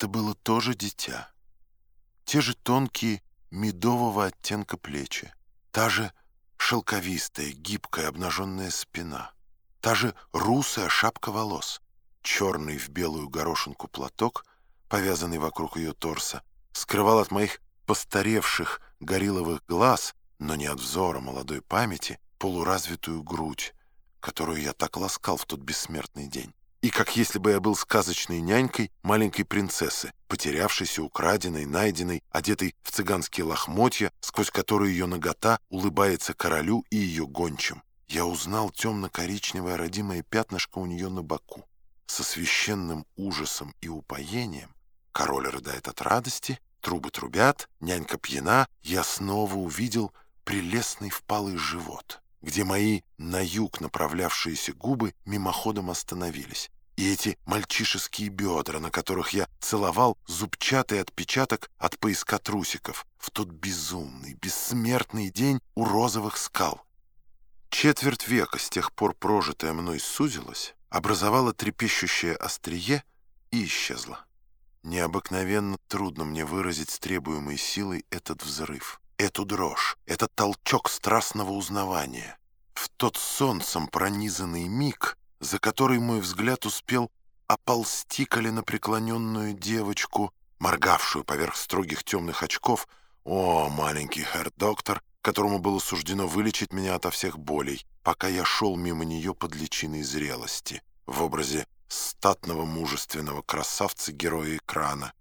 Это было тоже дитя. Те же тонкие медового оттенка плечи, та же шелковистая, гибкая, обнаженная спина, та же русая шапка волос, черный в белую горошинку платок, повязанный вокруг ее торса, скрывал от моих постаревших горилловых глаз, но не от взора молодой памяти, полуразвитую грудь, которую я так ласкал в тот бессмертный день. И как если бы я был сказочной нянькой маленькой принцессы, потерявшейся, украденной, найденной, одетой в цыганские лохмотья, сквозь которые ее нагота улыбается королю и ее гончим. Я узнал темно-коричневое родимое пятнышко у нее на боку. Со священным ужасом и упоением король рыдает от радости, трубы трубят, нянька пьяна, я снова увидел прелестный впалый живот где мои на юг направлявшиеся губы мимоходом остановились. И эти мальчишеские бедра, на которых я целовал зубчатый отпечаток от поиска трусиков в тот безумный, бессмертный день у розовых скал. Четверть века с тех пор прожитая мной сузилась, образовала трепещущее острие и исчезла. Необыкновенно трудно мне выразить с требуемой силой этот взрыв эту дрожь, этот толчок страстного узнавания, в тот солнцем пронизанный миг, за который мой взгляд успел оползти коленопреклоненную девочку, моргавшую поверх строгих темных очков, о, маленький хэр-доктор, которому было суждено вылечить меня ото всех болей, пока я шел мимо нее под личиной зрелости, в образе статного мужественного красавца-героя экрана,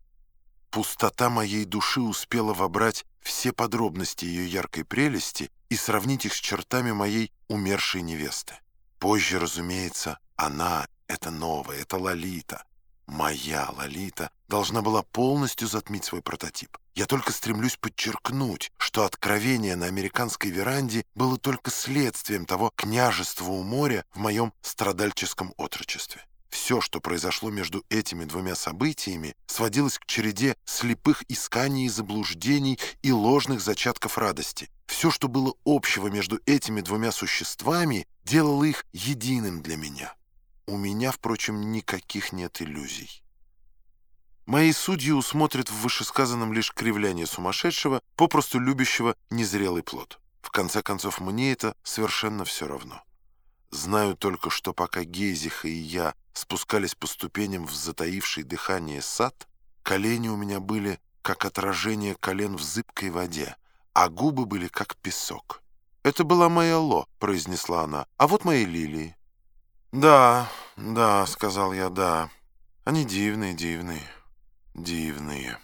Пустота моей души успела вобрать все подробности ее яркой прелести и сравнить их с чертами моей умершей невесты. Позже, разумеется, она, это новая, это Лолита, моя Лолита, должна была полностью затмить свой прототип. Я только стремлюсь подчеркнуть, что откровение на американской веранде было только следствием того княжества у моря в моем страдальческом отрочестве. Все, что произошло между этими двумя событиями, сводилось к череде слепых исканий и заблуждений и ложных зачатков радости. Все, что было общего между этими двумя существами, делало их единым для меня. У меня, впрочем, никаких нет иллюзий. Мои судьи усмотрят в вышесказанном лишь кривляние сумасшедшего, попросту любящего незрелый плод. В конце концов, мне это совершенно все равно. Знаю только, что пока Гейзиха и я спускались по ступеням в затаивший дыхание сад, колени у меня были как отражение колен в зыбкой воде, а губы были как песок. «Это была моя Ло», — произнесла она, — «а вот мои лилии». «Да, да», — сказал я, — «да. Они дивные, дивные, дивные».